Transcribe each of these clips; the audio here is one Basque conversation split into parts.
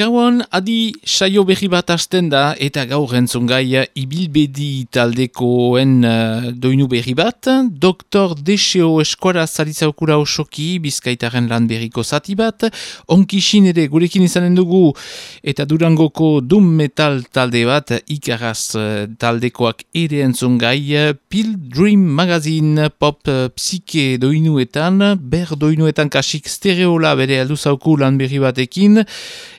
Gauan adi saio berri bat hasten da eta gaur entzun gai ibilbedi taldekoen uh, doinu berri bat. Doktor Deseo Eskuara Zarizaukura Osoki bizkaitaren lan berriko zati bat. Onkisin ere gurekin izanen dugu eta durangoko dum metal talde bat ikaraz uh, taldekoak ere entzun gai. Pil Dream Magazine pop uh, psike doinuetan, ber doinuetan kasik stereola bere alduzauku lan berri batekin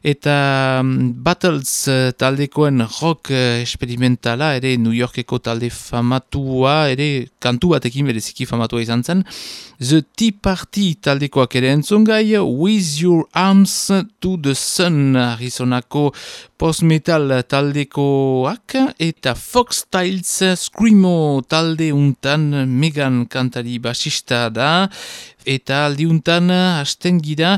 eta Mm, Battles uh, taldekoen rock uh, experimentala ere New Yorkeko talde famatua ere kantu batekin bereziki famatua izan zen. The Tea Party taldekoak ere entzun gai With Your Arms to the Sun Arizonako post-metal taldekoak eta Fox Styles Screamo talde untan Megan kantari basista da. Eta aldi untan hasten gira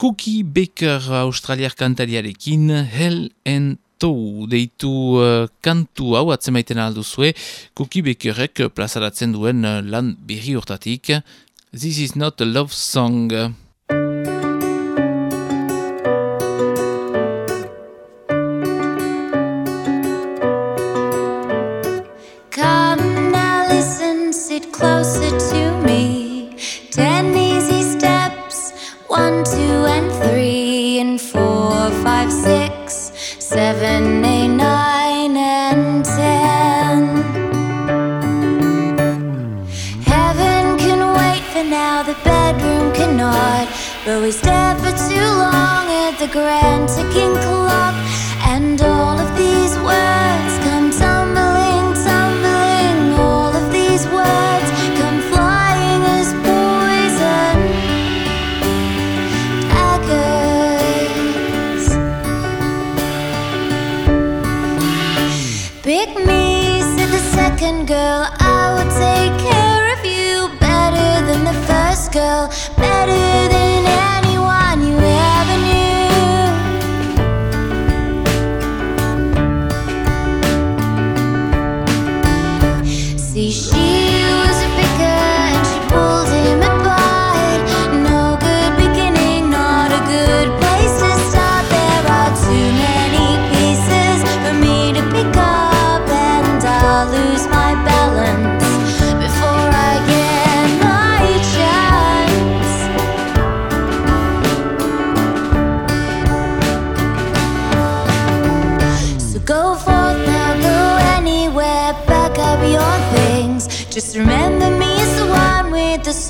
Cookie Baker australiar kantariarekin Hell and Toe deitu uh, kantu hau atzemaiten alduzue. Cookie Bakerek plazaratzen duen uh, lan berri urtatik This is not a love song seven, eight, nine and ten. Heaven can wait for now, the bedroom cannot. But we stare for too long at the grand ticking clock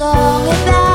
song about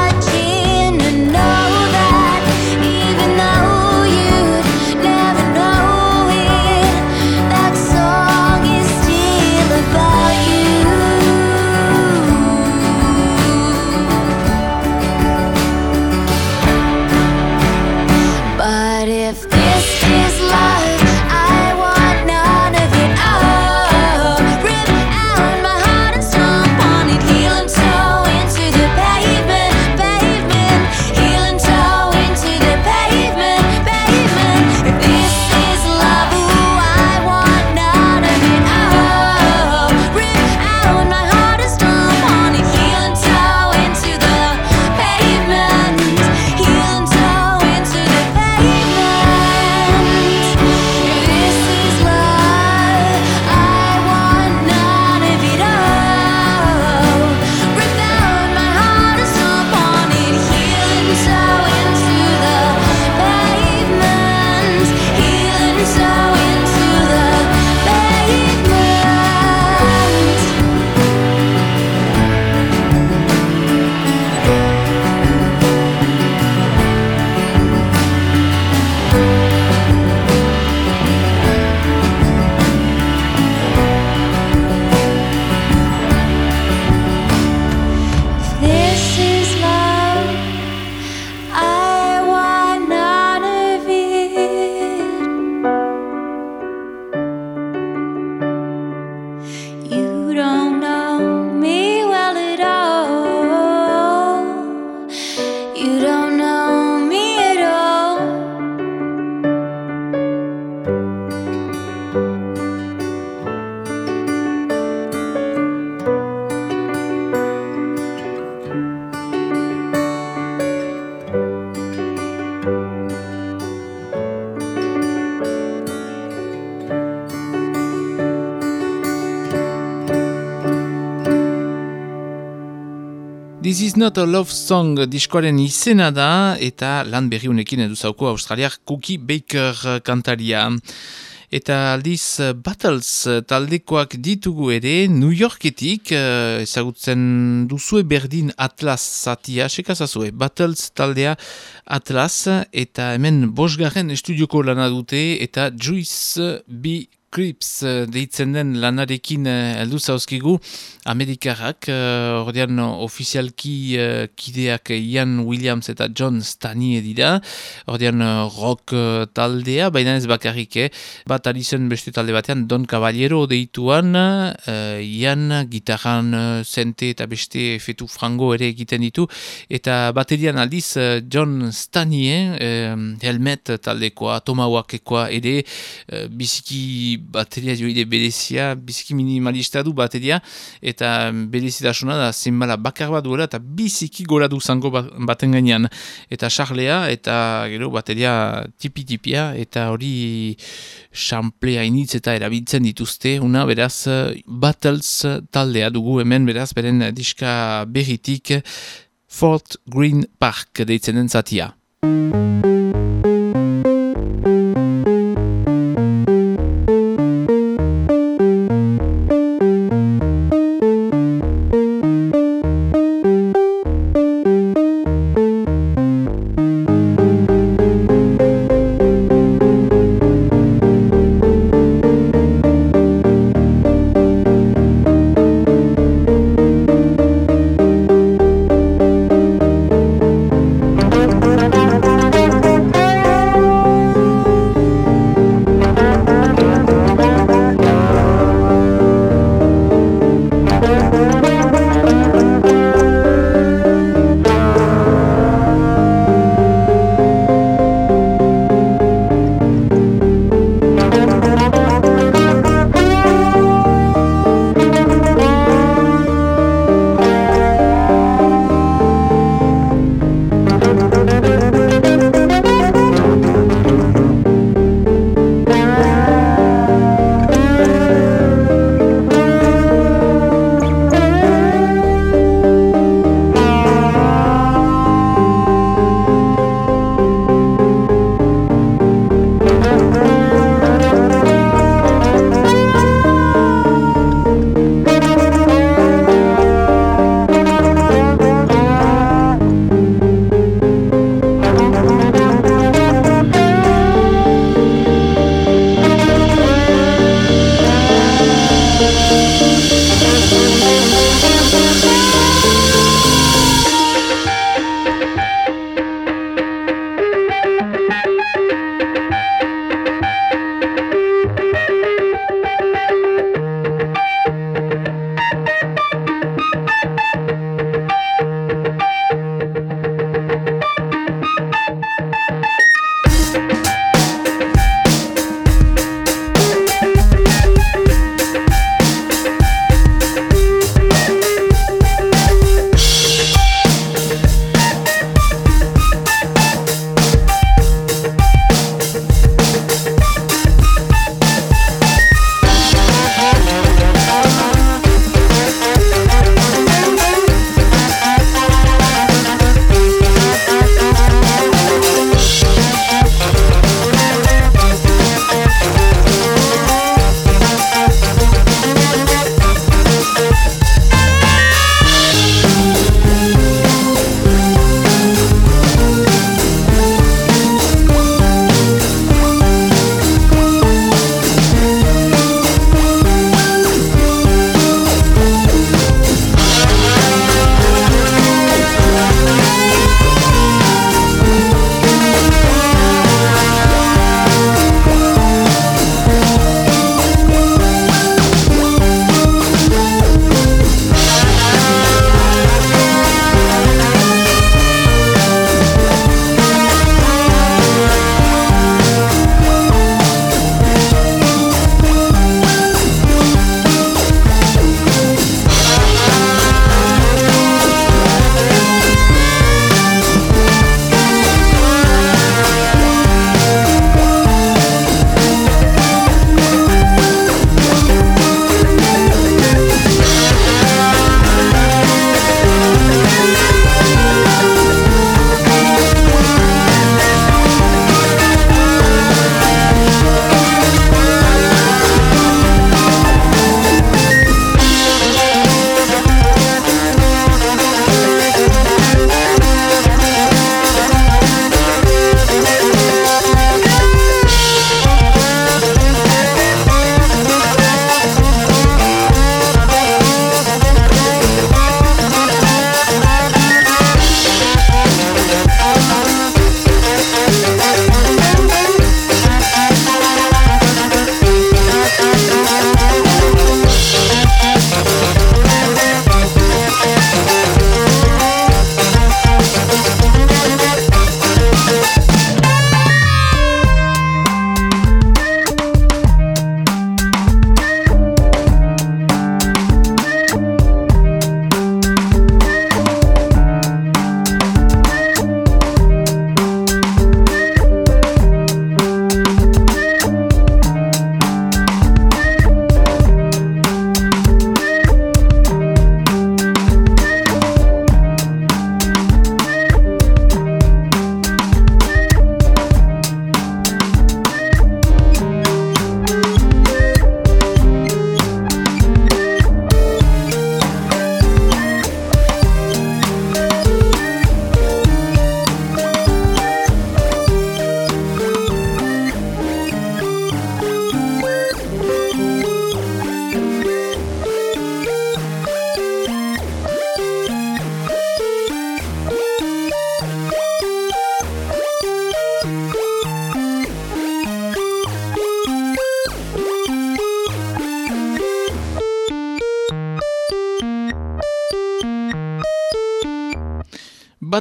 not a love song diskoaren izena da eta lan berri honekin edu zauko australiak Cookie Baker kantaria. Eta aldiz Battles taldekoak ditugu ere New Yorketik uh, ezagutzen duzue berdin Atlas zatia, sekazazue, Battles taldea Atlas eta hemen bosgarren estudioko lana dute eta Juice B. Crips uh, deitzen den lanarekin uh, heldu zauzkigu. Amerikarrak, uh, ordean ofizialki kideak Ian Williams eta John Stanley dira, ordean rock taldea, baina ez bakarrik, eh? bat alizen beste talde batean Don Caballero deituan, Ian gitarran zente eta beste fetu frango ere egiten ditu, eta baterian aldiz John Stanley, uh, helmet taldekoa, tomauakekoa ere, biziki bateria joide berezia, biziki minimalista du bateria, eta berezitasuna da zenbala bakar bat duela, eta biziki gora du zango baten gainean. Eta charlea, eta gero bateria tipi-tipia, eta hori xamplea initz eta erabiltzen dituzte, una beraz Battles taldea dugu hemen beraz, beren diska berritik Fort Green Park deitzen den zatia.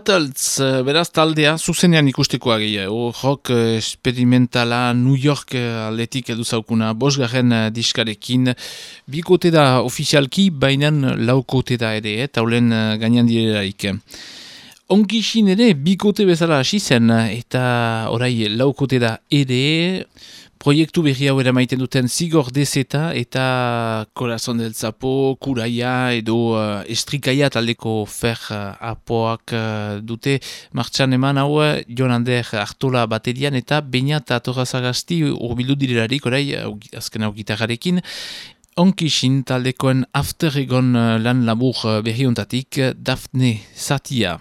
Battles, eh, beraz taldea, zuzenean ikustekoa gehi, o rock eh, experimentala New York eh, aldetik edu zaukuna, bosgarren diskarekin, bikote da ofizialki, bainan laukote da ere, eta ulen gainan direlaik. Onkixin ere, bikote bezala hasi zen, eta orai laukote da ere, proiektu berri hau eramaiten duten zigor dezeta eta Corazon del Zapo, Kuraia edo uh, Estrikaia taldeko fer uh, apoak uh, dute martxan eman hau uh, Jon Ander Artola baterian eta Beina eta Torrazagasti urbilu direlarik orai uh, azken hau gitarrarekin Onkixin taldekoen after egon uh, lan labur berri ontatik Daphne Satia.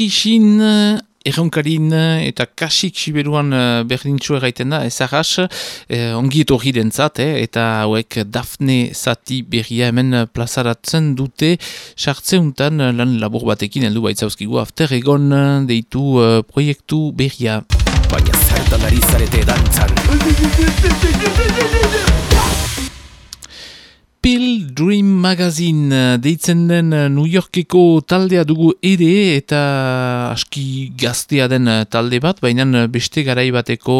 Eh, erronkarin eh, eta kasik siberuan eh, berdintxu erraiten da, ez arras, eh, ongi etorri dentzat, eh, eta hauek Dafne Zati berria hemen plazaratzen dute, sartzeuntan eh, lan labur batekin heldu baitzauzkigu, after egon eh, deitu eh, proiektu berria. Baina zertan ari zarete dantzan Pill Dream Magazine eh, deitzen den eh, New Yorkeko taldea dugu ere eta aski gaztea den eh, talde bat, baina beste garai bateko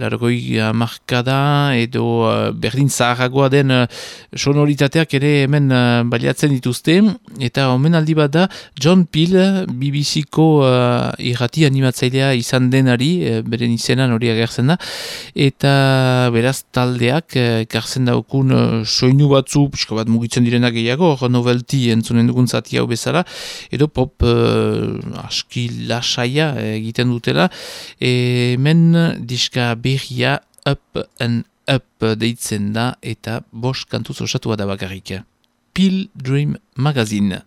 largoi markada edo berdin zaharragoa den sonoritateak ere hemen baliatzen dituzte. Eta omen aldi bat da John Peel BBC-ko uh, irrati animatzailea izan denari, beren izenan hori agertzen da. Eta beraz taldeak ekartzen daukun soinu batzu pixka bat mugitzen direna gehiago, novelty entzunen dugun zati hau bezala, edo pop uh, aski lasaia egiten dutela, e, men diska berria up and up deitzen da, eta bost kantuz osatu da bakarrik. Pil Dream Magazine.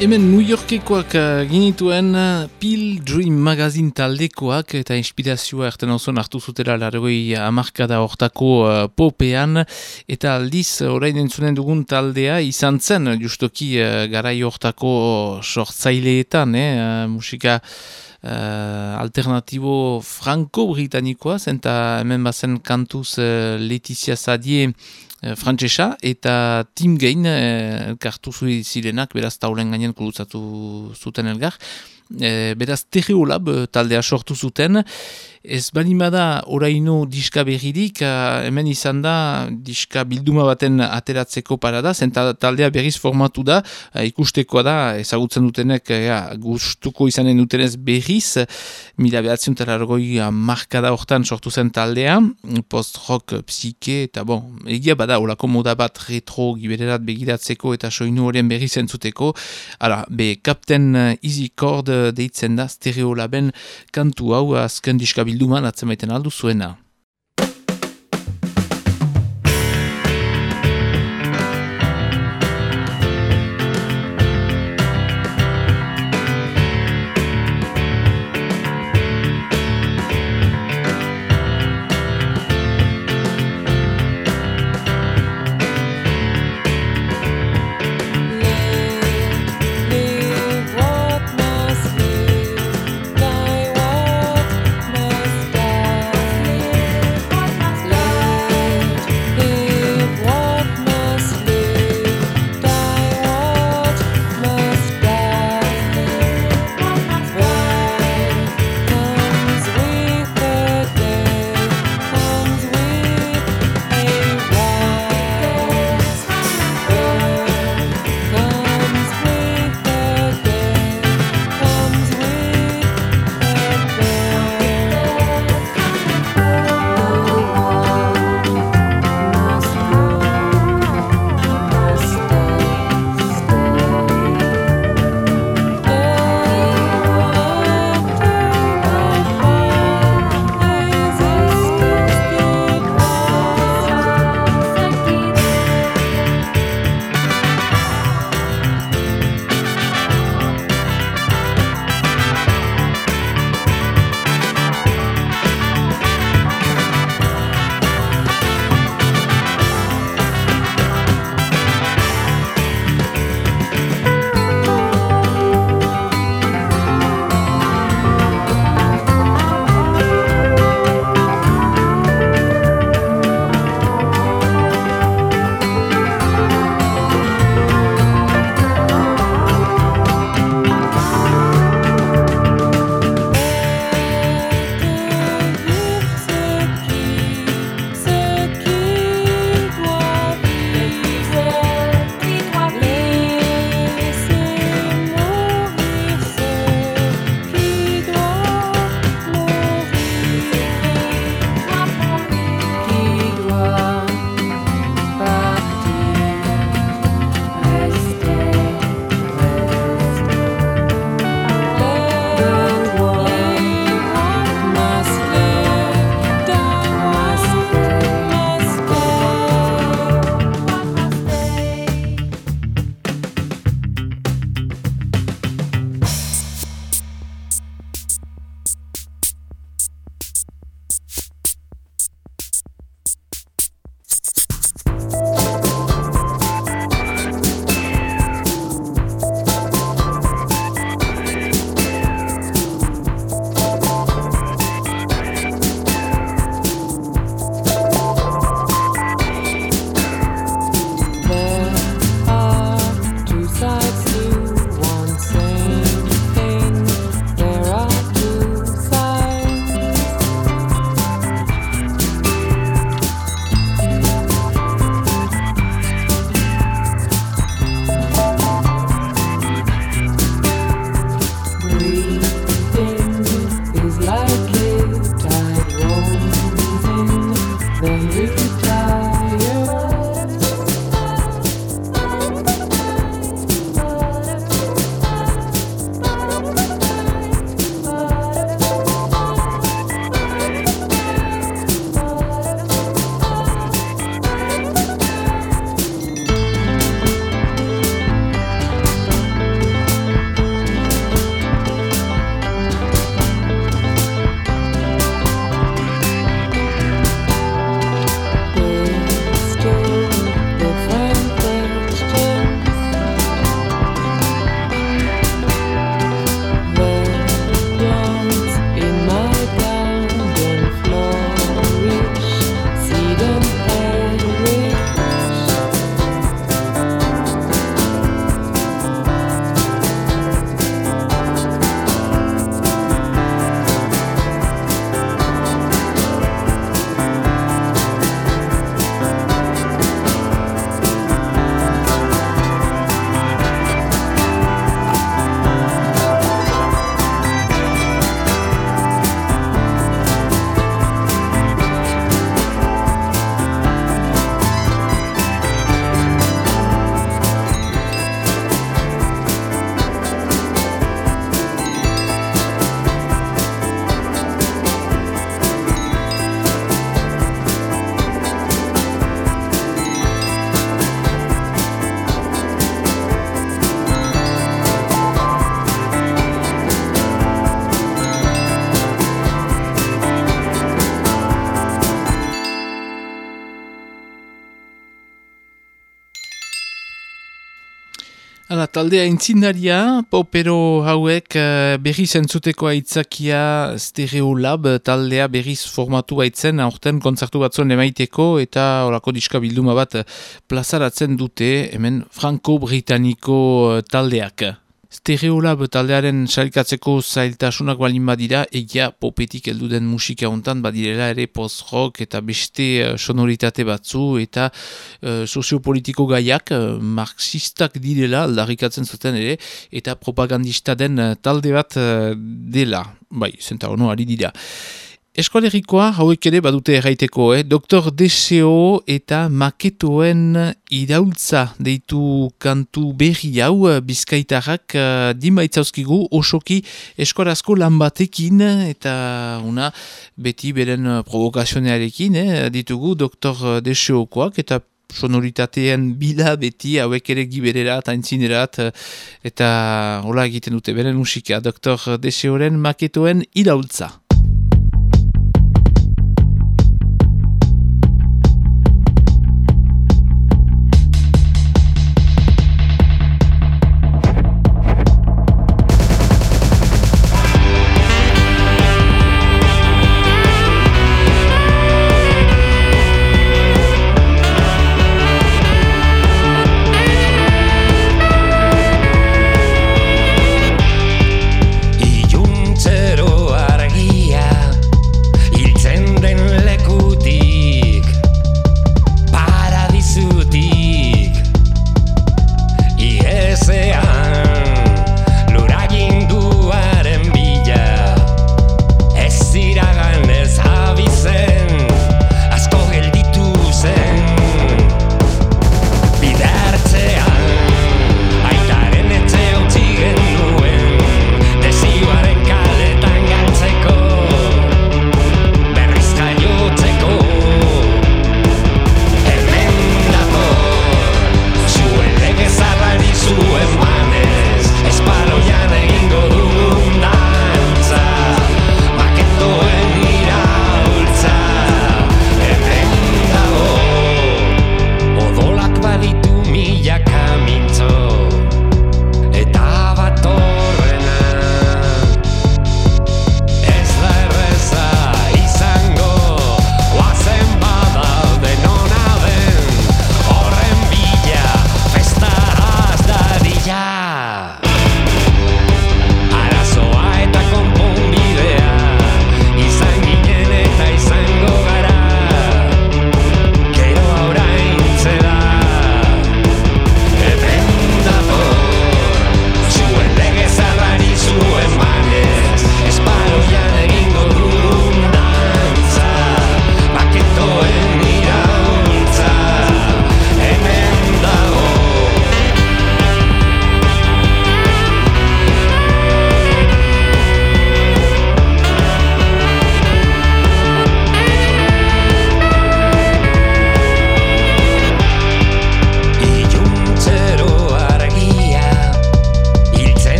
Hemen New Yorkekoak uh, ginituen uh, Pil Dream Magazine taldekoak eta inspirazioa erten oso hartu zutela largoi amarkada hortako uh, popean. Eta aldiz orain entzunen dugun taldea izan zen justoki uh, garai hortako sortzaileetan eh, uh, musika uh, alternatibo franco-britanikoa zenta hemen bazen kantuz uh, Letizia Sadie Eh, frantsesa eta Tim Gain eh, elkartu zui zirenak, beraz taulen gainen kulutzatu zuten elgar. E, beraz Terreolab taldea sortu zuten, Ez balimada oraino diska berririk, hemen izan da diska bilduma baten ateratzeko parada, zenta taldea berriz formatu da, ikustekoa da, ezagutzen dutenek ja, gustuko izanen dutenez berriz, mila behatzen talargoi markada hortan sortu zen taldea, post-rock, psike, eta bon, egia bada, olako moda bat retro gibererat begiratzeko eta soinu horien berriz entzuteko, ala, be, Captain Easy Chord deitzen da, stereo laben kantu hau, azken diska bilduman atzemaiten aldu zuena. Taldea intzindaria, popero hauek eh, berriz entzuteko aitzakia Stereolab taldea berriz formatu baitzen aurten kontzertu batzuen emaiteko eta orako diska bilduma bat eh, plazaratzen dute hemen franco-britaniko eh, taldeak. Stereolab taldearen sailkatzeko zailtasunak balin badira, egia popetik heldu den musika hontan badirela ere post-rock eta beste eh, sonoritate batzu eta uh, soziopolitiko gaiak uh, marxistak direla aldarrikatzen zuten ere eta propagandista den talde bat uh, dela. Bai, zenta hono ari dira. Eskolerikoa hauek ere badute erraiteko, eh? Dr. Deseo eta maketoen iraultza deitu kantu berri hau bizkaitarrak uh, dimaitzauskigu osoki eskorazko lan batekin eta una beti beren provokazionearekin eh? ditugu Dr. Deseokoak eta sonoritatean bila beti hauek ere gibererat, aintzinerat eta hola egiten dute beren musika Dr. Deseoren maketoen iraultza.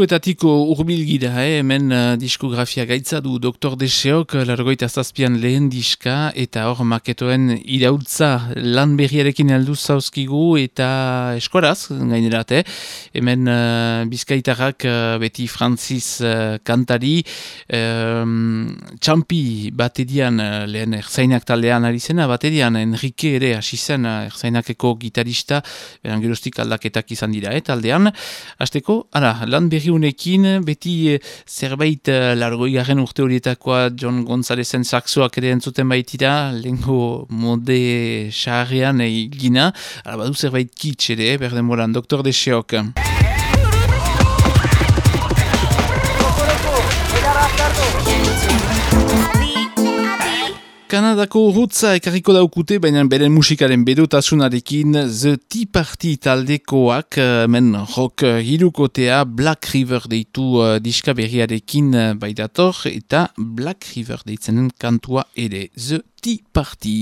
Diskoetatik urbil gira, eh? hemen uh, diskografia gaitza du Dr. Deseok, largoita zazpian lehen diska, eta hor maketoen irautza lan berriarekin aldu zauzkigu, eta eskoraz, gainerat, eh? hemen uh, bizkaitarrak uh, beti Francis uh, kantari, um, txampi baterian uh, lehen erzainak taldean ari zena, baterian Enrique ere hasi zen uh, erzainakeko gitarista, beran aldaketak izan dira, eh, taldean. Azteko, ara, lan berri honekin, beti eh, zerbait eh, largoi garen urte horietakoa John Gonzalezen saxoak ere entzuten baitira, lengo mode xarrean egina, ara badu zerbait kitsch ere, eh, berden moran, Dr. Deseok. Kanadako urrutza ekarriko daukute, baina beren musikaren bedotasunarekin The Tea Party taldekoak, eh, men rock hirukotea Black River deitu uh, diska berriarekin uh, baidator, eta Black River deitzenen kantua ere The Tea Party.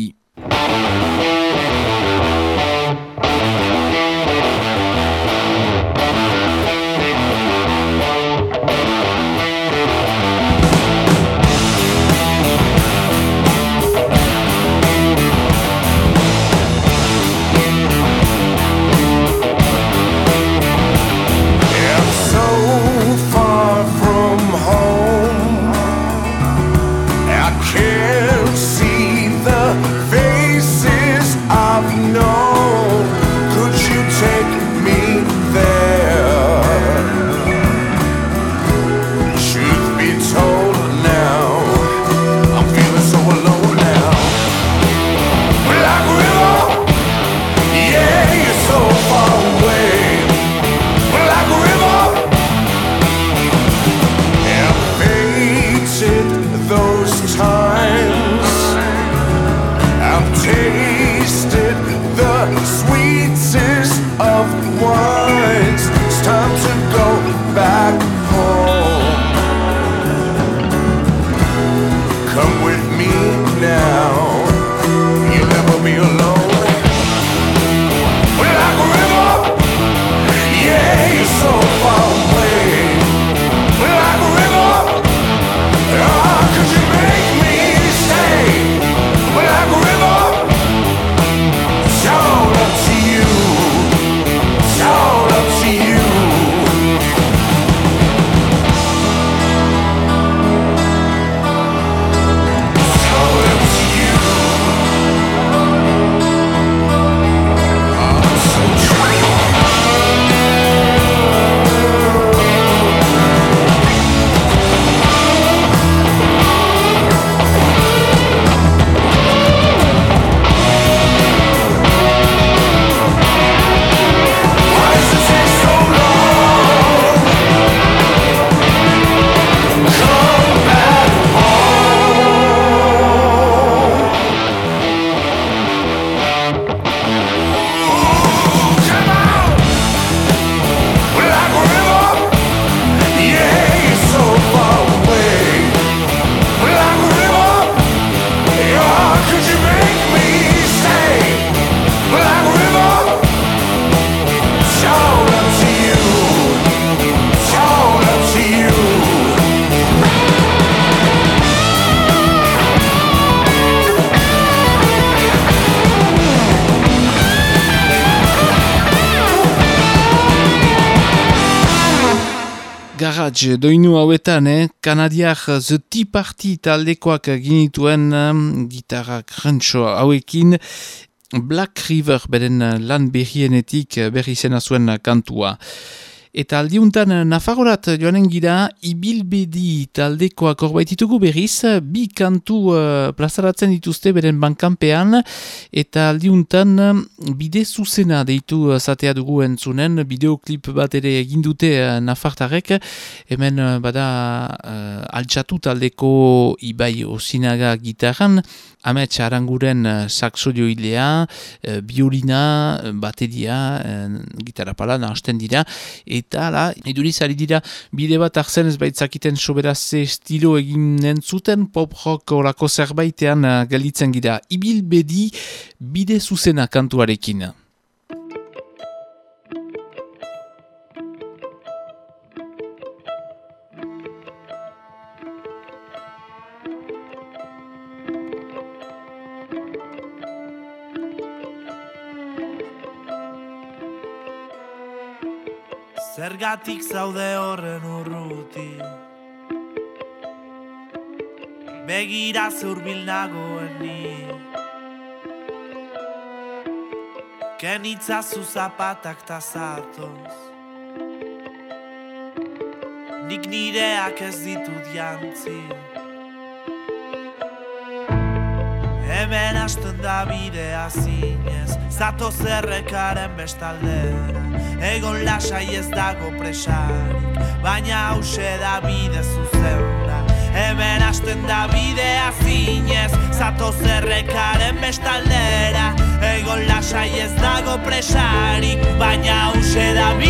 Garage, doinu hauetan, eh? Kanadiak The Tea Party taldekoak ginituen um, gitarrak rentxo hauekin Black River beren eh, lan berrienetik eh, berri zena zuen kantua. Eta aldiuntan Nafagorat joanen gira ibilbedi taldekoak. Orbaititugu berriz, bi kantu uh, plazaratzen dituzte beren bankanpean, eta aldiuntan uh, bide zuzena deitu uh, zatea dugu entzunen, bideoklip bat ere egin dute uh, Nafartarek, hemen uh, bada uh, altxatu taldeko ibai osinaga gitarran, Amets Aranguren saxo joilea, uh, biolina, bateria, uh, gitarra pala nahasten dira, eta la, iduriz ari dira bide bat arzen ez baitzakiten soberaze estilo egin entzuten, pop rock orako zerbaitean uh, gelditzen gira. Ibil bedi bide zuzena kantuarekin. Zergatik zaude horren urruti? Begira zurbil nagoen ni. Kenitzazu zapatak ta zatoz. Nik nireak ez ditut jantzi Hemen hasten da bidea zinez Zato zerrekaren bestaldera Egon lasai ez dago presarik Baina hause da bide zuzena. Hemen hasten da bidea zinez Zato zerrekaren bestaldera. Egon lasai ez dago presarik Baina hause da bide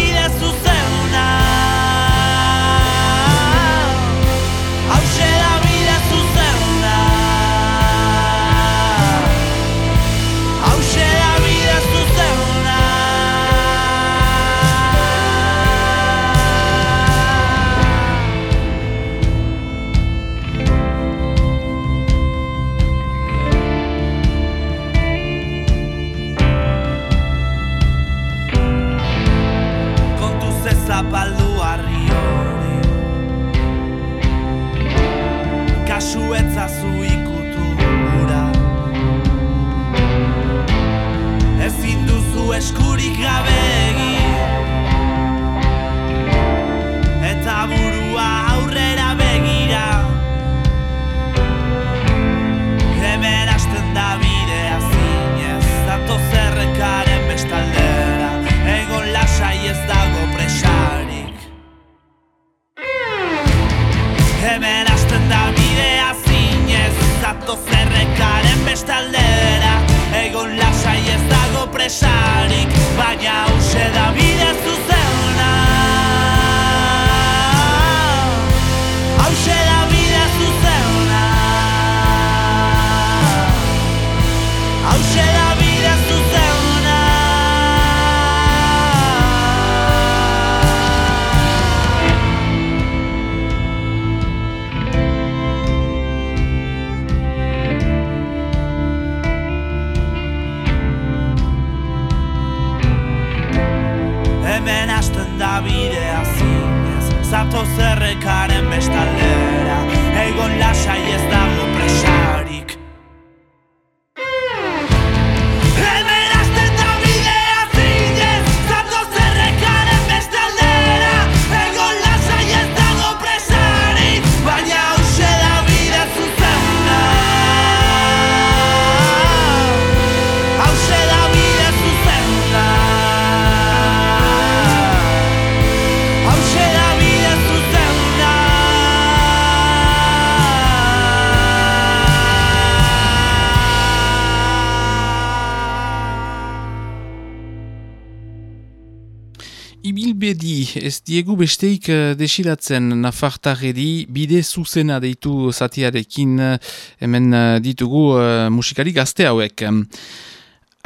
ez diegu besteik eh, desilatzen nafartarredi bide zuzena deitu zatiarekin eh, hemen eh, ditugu eh, musikari gazte hauek.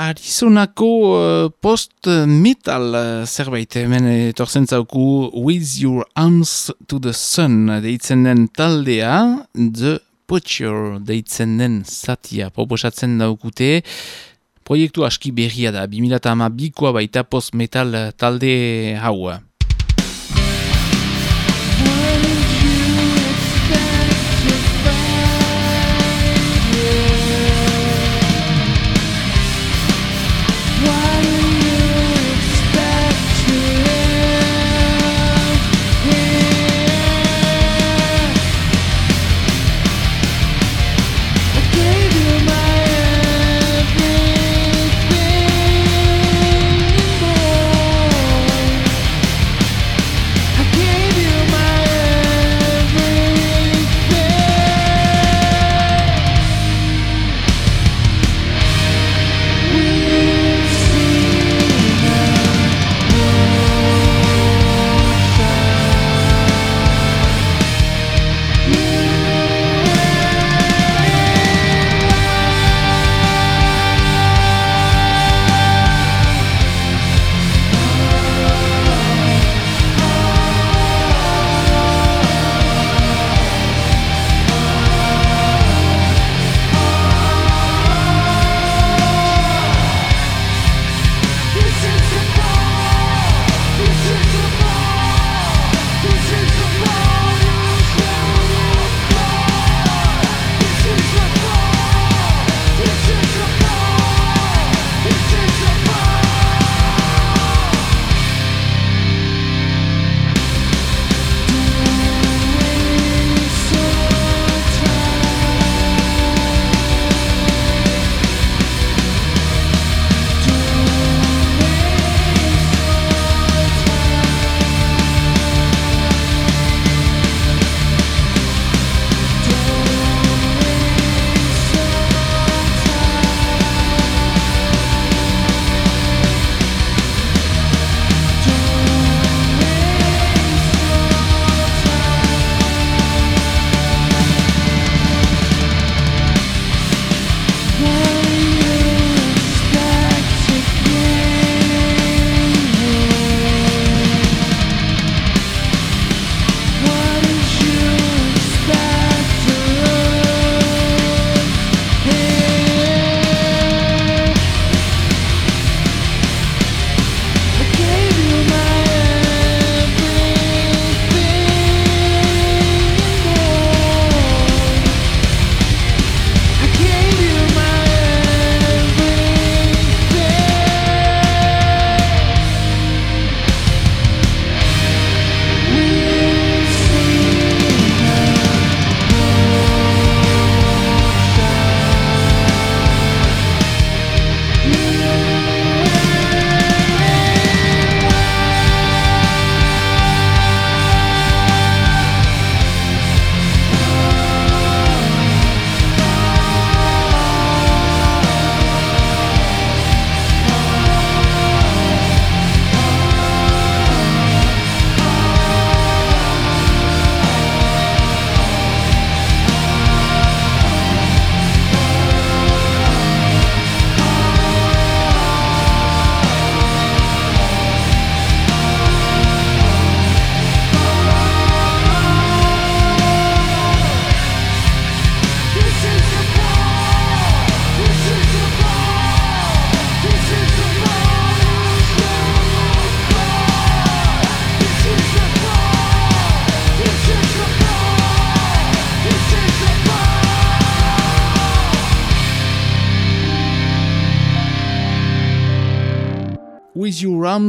Arizonako post-metal zerbait hemen etortzen zauku With Your Arms to the Sun deitzen den taldea The Butcher deitzen den zatia proposatzen daukute Proiektu aski berria da, 2008koa baita post-metal talde hau.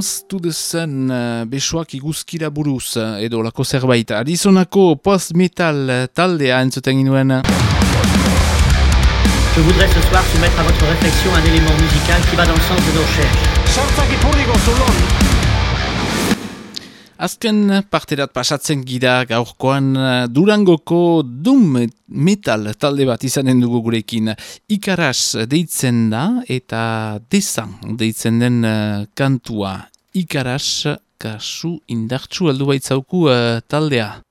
Arms to the Sun, uh, besoak iguzkira buruz, uh, edo lako zerbait. Arizonako post-metal taldea entzuten ginuen. Je voudrais ce soir soumettre à votre réflexion un élément musical qui va dans le sens de nos recherches. Azken parterat pasatzen gira gaurkoan Durangoko Doom Metal talde bat izanen dugu gurekin. Ikaras deitzen da eta desan deitzen den kantua. Ikaras kasu indartsu aldu baitzauku uh, taldea.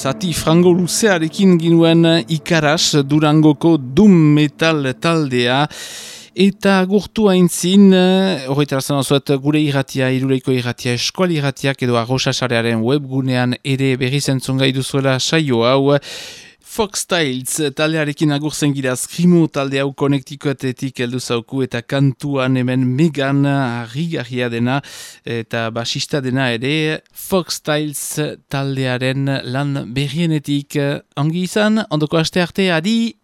Zati frango luzearekin ginuen ikaras durangoko dum metal taldea. Eta gurtu haintzin, horretara zen osuet, gure irratia, iruleiko irratia, eskual irratiak edo arrosasarearen webgunean ere berri zentzun gai duzuela saio hau. Fox Styles taldearekin agurzen gira skrimo talde hau konektikoetetik heldu zauku eta kantuan hemen megan harrigarria dena eta basista dena ere Fox Styles taldearen lan berrienetik ongi izan, ondoko aste arte, adi!